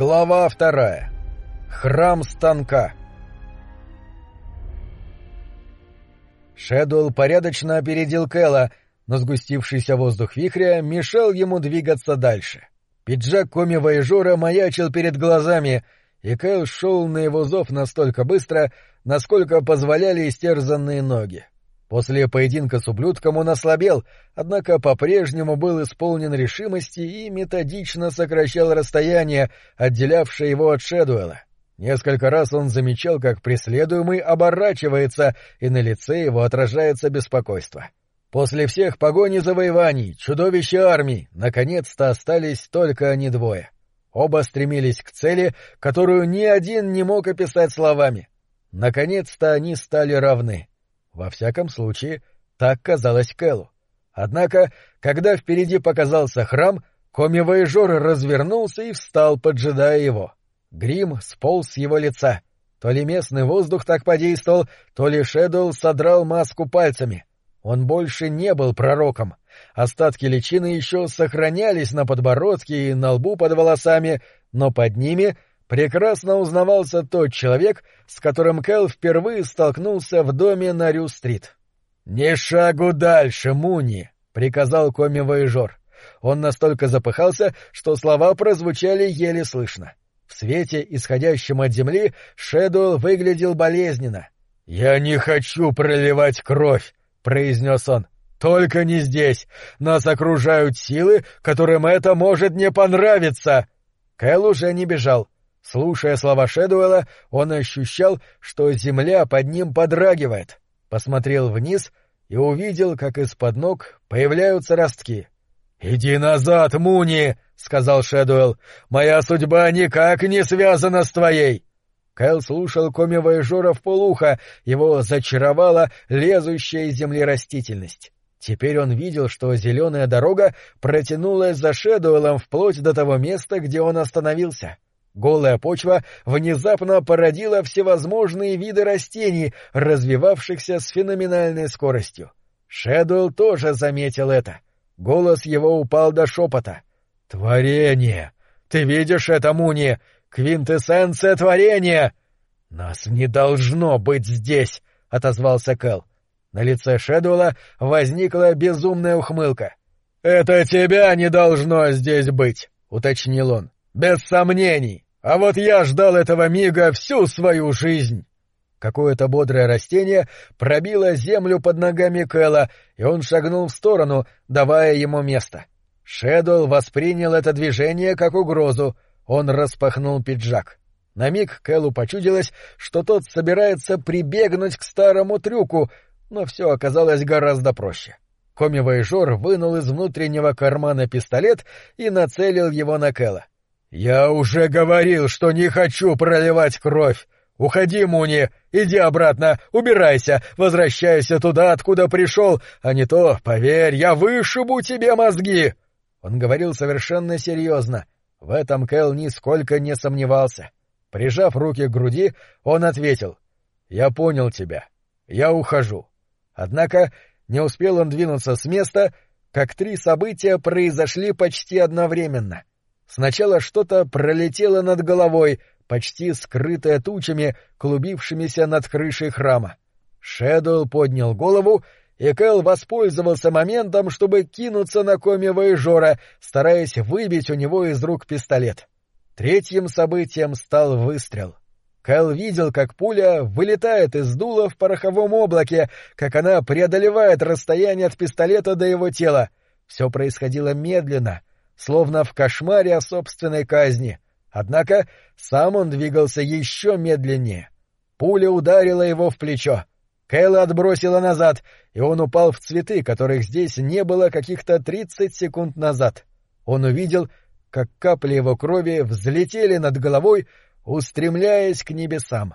Глава вторая. Храм станка. Шэдуэлл порядочно опередил Кэлла, но сгустившийся воздух вихря мешал ему двигаться дальше. Пиджак коми-воежора маячил перед глазами, и Кэл шел на его зов настолько быстро, насколько позволяли истерзанные ноги. После поединка с ублюдком он ослабел, однако по-прежнему был исполнен решимости и методично сокращал расстояние, отделявшее его от Шэдуэла. Несколько раз он замечал, как преследуемый оборачивается, и на лице его отражается беспокойство. После всех погони завоеваний, чудовища армий, наконец-то остались только они двое. Оба стремились к цели, которую ни один не мог описать словами. Наконец-то они стали равны. Во всяком случае, так казалось Кэллу. Однако, когда впереди показался храм, коми-воежор развернулся и встал, поджидая его. Грим сполз с его лица. То ли местный воздух так подействовал, то ли Шэдоу содрал маску пальцами. Он больше не был пророком. Остатки личины еще сохранялись на подбородке и на лбу под волосами, но под ними прекрасно узнавался тот человек, с которым Кэл впервые столкнулся в доме на Рю-стрит. «Не шагу дальше, Муни!» — приказал коми-воежор. Он настолько запыхался, что слова прозвучали еле слышно. В свете, исходящем от земли, Шэдуэлл выглядел болезненно. «Я не хочу проливать кровь!» — произнес он. «Только не здесь! Нас окружают силы, которым это может не понравиться!» Кэл уже не бежал. Слушая слова Шэдуэла, он ощущал, что земля под ним подрагивает. Посмотрел вниз и увидел, как из-под ног появляются ростки. «Иди назад, Муни!» — сказал Шэдуэлл. «Моя судьба никак не связана с твоей!» Кэл слушал коми-воежора в полуха, его зачаровала лезущая из земли растительность. Теперь он видел, что зеленая дорога протянулась за Шэдуэлом вплоть до того места, где он остановился. Голая почва внезапно породила всевозможные виды растений, развивавшихся с феноменальной скоростью. Шэдуэлл тоже заметил это. Голос его упал до шепота. «Творение! Ты видишь это, Муни? Квинтэссенция творения!» «Нас не должно быть здесь!» — отозвался Кэл. На лице Шэдуэлла возникла безумная ухмылка. «Это тебя не должно здесь быть!» — уточнил он. Без сомнений. А вот я ждал этого мига всю свою жизнь. Какое-то бодрое растение пробило землю под ногами Кэла, и он шагнул в сторону, давая ему место. Шэдоу воспринял это движение как угрозу. Он распахнул пиджак. На миг Кэлу почудилось, что тот собирается прибегнуть к старому трюку, но все оказалось гораздо проще. Коми-воежор вынул из внутреннего кармана пистолет и нацелил его на Кэла. «Я уже говорил, что не хочу проливать кровь! Уходи, Муни! Иди обратно! Убирайся! Возвращайся туда, откуда пришел! А не то, поверь, я вышибу тебе мозги!» Он говорил совершенно серьезно. В этом Кэл нисколько не сомневался. Прижав руки к груди, он ответил. «Я понял тебя. Я ухожу». Однако не успел он двинуться с места, как три события произошли почти одновременно — Сначала что-то пролетело над головой, почти скрытое тучами, клубившимися над крышей храма. Шэдоу поднял голову, и Кэл воспользовался моментом, чтобы кинуться на коми-воежора, стараясь выбить у него из рук пистолет. Третьим событием стал выстрел. Кэл видел, как пуля вылетает из дула в пороховом облаке, как она преодолевает расстояние от пистолета до его тела. Все происходило медленно — словно в кошмаре о собственной казни. Однако сам он двигался еще медленнее. Пуля ударила его в плечо. Кэлла отбросила назад, и он упал в цветы, которых здесь не было каких-то тридцать секунд назад. Он увидел, как капли его крови взлетели над головой, устремляясь к небесам.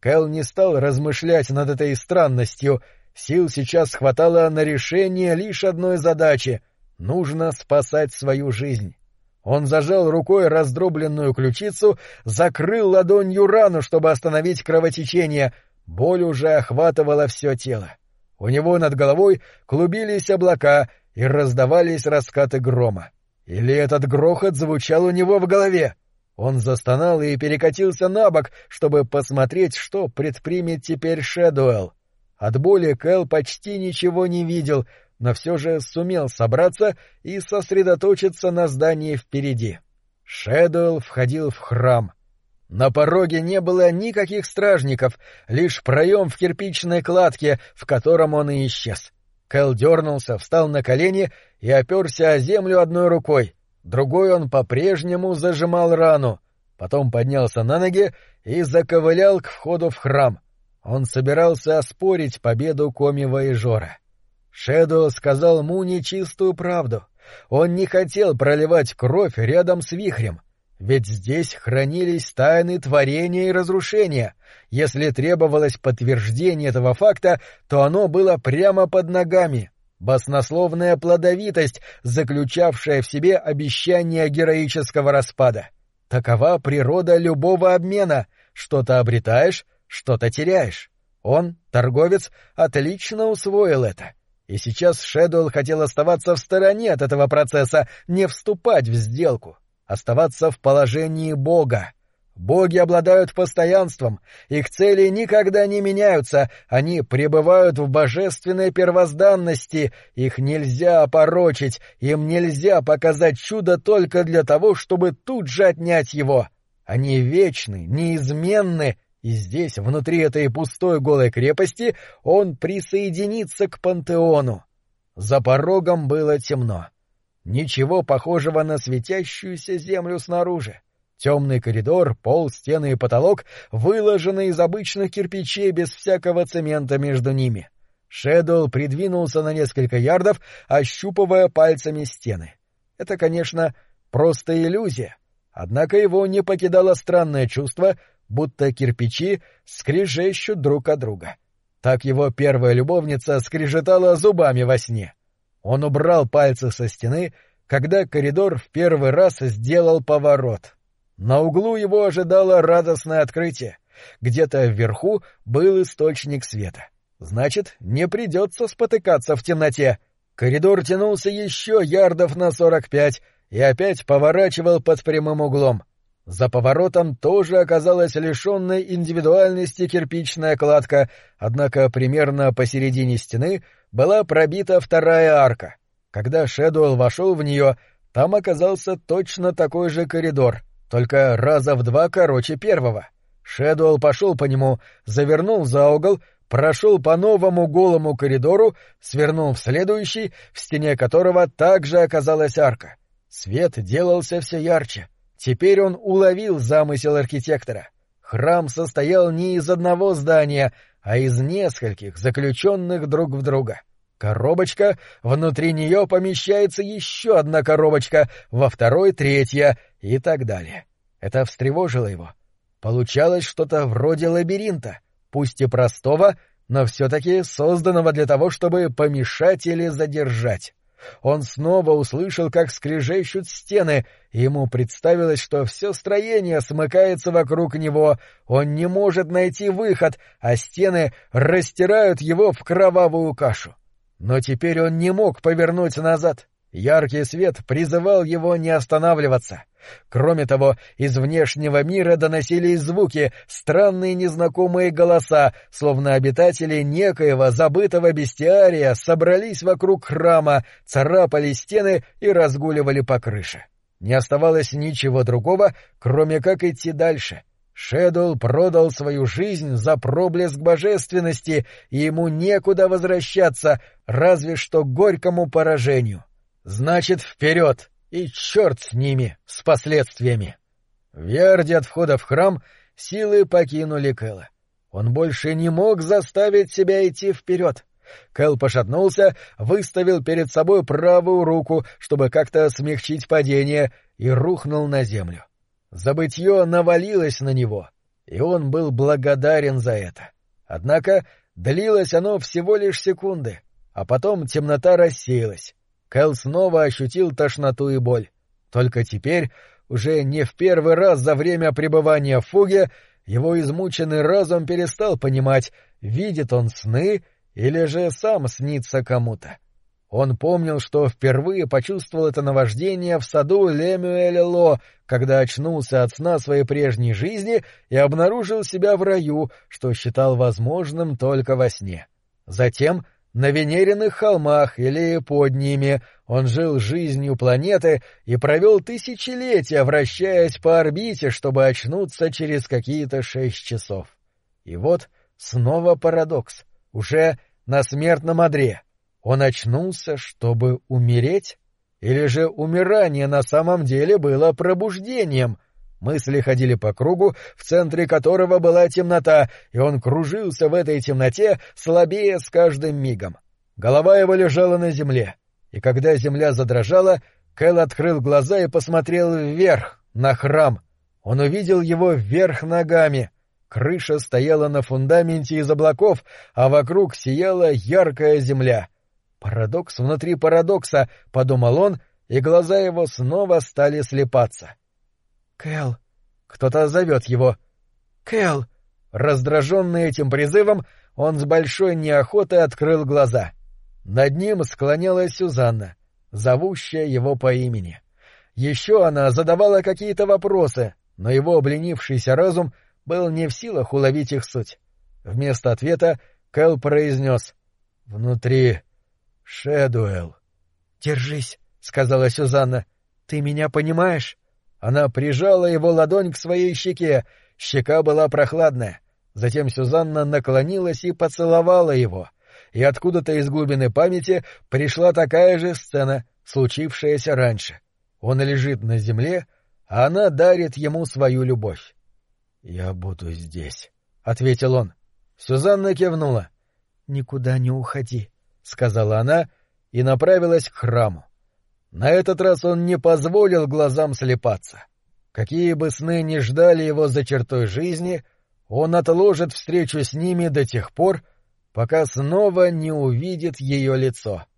Кэл не стал размышлять над этой странностью, сил сейчас хватало на решение лишь одной задачи — Нужно спасать свою жизнь. Он зажал рукой раздробленную ключицу, закрыл ладонью рану, чтобы остановить кровотечение. Боль уже охватывала все тело. У него над головой клубились облака и раздавались раскаты грома. Или этот грохот звучал у него в голове? Он застонал и перекатился на бок, чтобы посмотреть, что предпримет теперь Шэдуэлл. От боли Кэл почти ничего не видел, но все же сумел собраться и сосредоточиться на здании впереди. Шэдуэлл входил в храм. На пороге не было никаких стражников, лишь проем в кирпичной кладке, в котором он и исчез. Кэл дернулся, встал на колени и оперся о землю одной рукой. Другой он по-прежнему зажимал рану. Потом поднялся на ноги и заковылял к входу в храм. Он собирался оспорить победу Комива и Жора. Шэдоу сказал Муни чистую правду. Он не хотел проливать кровь рядом с вихрем. Ведь здесь хранились тайны творения и разрушения. Если требовалось подтверждение этого факта, то оно было прямо под ногами. Баснословная плодовитость, заключавшая в себе обещание героического распада. Такова природа любого обмена. Что-то обретаешь, что-то теряешь. Он, торговец, отлично усвоил это. И сейчас Шэдуэлл хотел оставаться в стороне от этого процесса, не вступать в сделку оставаться в положении Бога. Боги обладают постоянством, их цели никогда не меняются, они пребывают в божественной первозданности, их нельзя опорочить, им нельзя показать чудо только для того, чтобы тут же отнять его. Они вечны, неизменны, и здесь, внутри этой пустой голой крепости, он присоединится к пантеону. За порогом было темно. Ничего похожего на светящуюся землю снаружи. Темный коридор, пол, стены и потолок выложены из обычных кирпичей без всякого цемента между ними. Шэдоу придвинулся на несколько ярдов, ощупывая пальцами стены. Это, конечно, просто иллюзия, однако его не покидало странное чувство, будто кирпичи скрежещут друг от друга. Так его первая любовница скрежетала зубами во сне. Он убрал пальцы со стены, когда коридор в первый раз сделал поворот. На углу его ожидало радостное открытие. Где-то вверху был источник света. Значит, не придется спотыкаться в темноте. Коридор тянулся еще ярдов на сорок пять и опять поворачивал под прямым углом. За поворотом тоже оказалась лишенной индивидуальности кирпичная кладка, однако примерно посередине стены была пробита вторая арка. Когда Шэдуэлл вошел в нее, там оказался точно такой же коридор, только раза в два короче первого. Шэдуэлл пошел по нему, завернул за угол, прошел по новому голому коридору, свернул в следующий, в стене которого также оказалась арка. Свет делался все ярче. Теперь он уловил замысел архитектора. Храм состоял не из одного здания, а из нескольких, заключенных друг в друга. Коробочка, внутри нее помещается еще одна коробочка, во второй — третья и так далее. Это встревожило его. Получалось что-то вроде лабиринта, пусть и простого, но все-таки созданного для того, чтобы помешать или задержать. Он снова услышал, как скрежещут стены, и ему представилось, что все строение смыкается вокруг него, он не может найти выход, а стены растирают его в кровавую кашу. Но теперь он не мог повернуть назад. Яркий свет призывал его не останавливаться. Кроме того, из внешнего мира доносились звуки, странные незнакомые голоса, словно обитатели некоего забытого бестиария собрались вокруг храма, царапали стены и разгуливали по крыше. Не оставалось ничего другого, кроме как идти дальше — Шэдоу продал свою жизнь за проблеск божественности, и ему некуда возвращаться, разве что к горькому поражению. Значит, вперед, и черт с ними, с последствиями. В ярде от входа в храм силы покинули Кэла. Он больше не мог заставить себя идти вперед. Кэл пошатнулся, выставил перед собой правую руку, чтобы как-то смягчить падение, и рухнул на землю. Забытье навалилось на него, и он был благодарен за это. Однако длилось оно всего лишь секунды, а потом темнота рассеялась. Кэл снова ощутил тошноту и боль. Только теперь, уже не в первый раз за время пребывания в фуге, его измученный разум перестал понимать, видит он сны или же сам снится кому-то. Он помнил, что впервые почувствовал это наваждение в саду Лемюэля Ло, когда очнулся от сна своей прежней жизни и обнаружил себя в раю, что считал возможным только во сне. Затем на Венериных холмах или под ними он жил жизнью планеты и провел тысячелетия, вращаясь по орбите, чтобы очнуться через какие-то шесть часов. И вот снова парадокс, уже на смертном одре. Он очнулся, чтобы умереть? Или же умирание на самом деле было пробуждением? Мысли ходили по кругу, в центре которого была темнота, и он кружился в этой темноте, слабее с каждым мигом. Голова его лежала на земле, и когда земля задрожала, Кэл открыл глаза и посмотрел вверх, на храм. Он увидел его вверх ногами. Крыша стояла на фундаменте из облаков, а вокруг сияла яркая земля. Парадокс внутри парадокса, — подумал он, и глаза его снова стали слепаться. — Кэл. Кто-то зовет его. Кэл. Раздраженный этим призывом, он с большой неохотой открыл глаза. Над ним склонялась Сюзанна, зовущая его по имени. Еще она задавала какие-то вопросы, но его обленившийся разум был не в силах уловить их суть. Вместо ответа Кэл произнес «Внутри Шэдуэлл». «Держись», — сказала Сюзанна. «Ты меня понимаешь?» Она прижала его ладонь к своей щеке, щека была прохладная. Затем Сюзанна наклонилась и поцеловала его. И откуда-то из глубины памяти пришла такая же сцена, случившаяся раньше. Он лежит на земле, а она дарит ему свою любовь. — Я буду здесь, — ответил он. Сюзанна кивнула. — Никуда не уходи, — сказала она и направилась к храму. На этот раз он не позволил глазам слепаться. Какие бы сны ни ждали его за чертой жизни, он отложит встречу с ними до тех пор, пока снова не увидит ее лицо. —